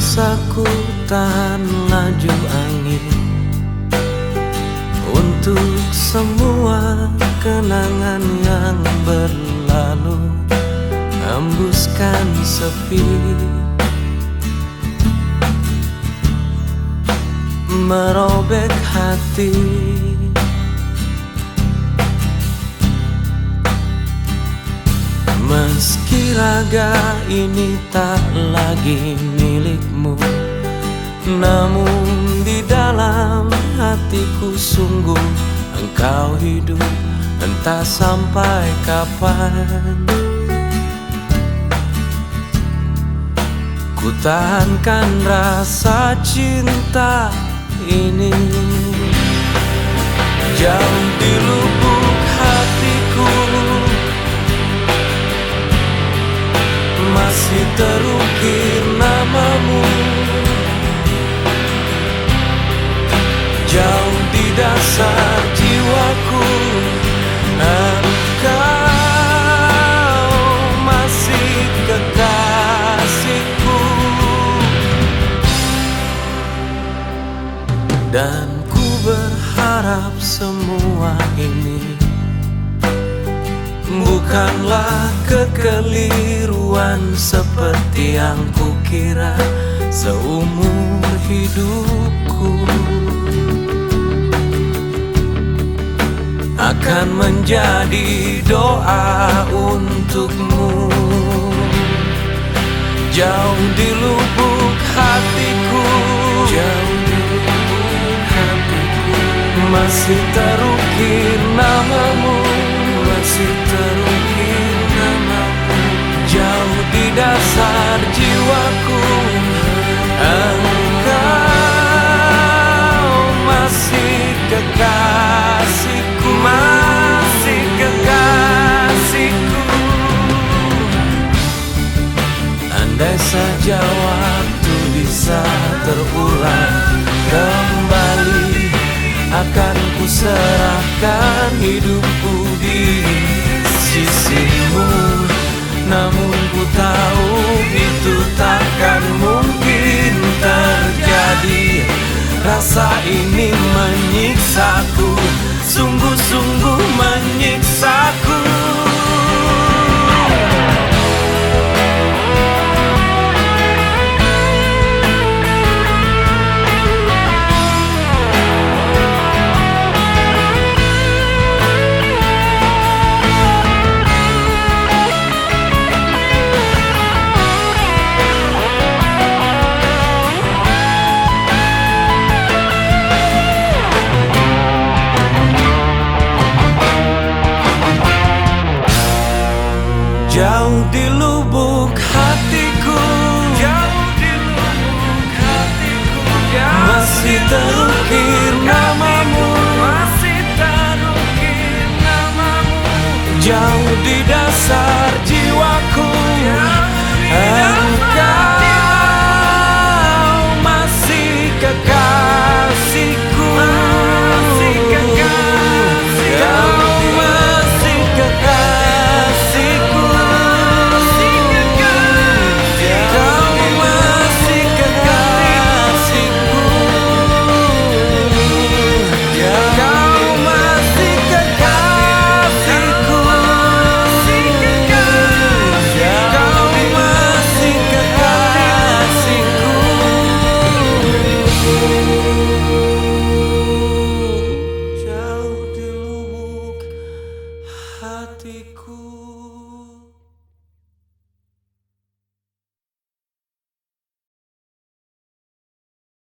bisa ku tahan laju angin. Untuk semua kenangan yang berlalu Hembuskan sepi. Merobek hati Meski raga ini tak lagi milikmu Namun di dalam hatiku sungguh Engkau hidup entah sampai kapan. Ku tahankan rasa cinta ini. Jauh di Dan ku berharap semua ini Bukanlah kekeliruan seperti yang kukira seumur hidupku. Akan menjadi doa untukmu. Jauh di lubuk Andai saja waktu bisa terulang kembali Akan ku serahkan hidupku di sisimu. Namun ku tahu itu takkan mungkin terjadi. Rasa ini menyiksaku Sungguh-sungguh menyiksaku jauh di dasar jiwaku. hatiku.